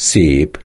szép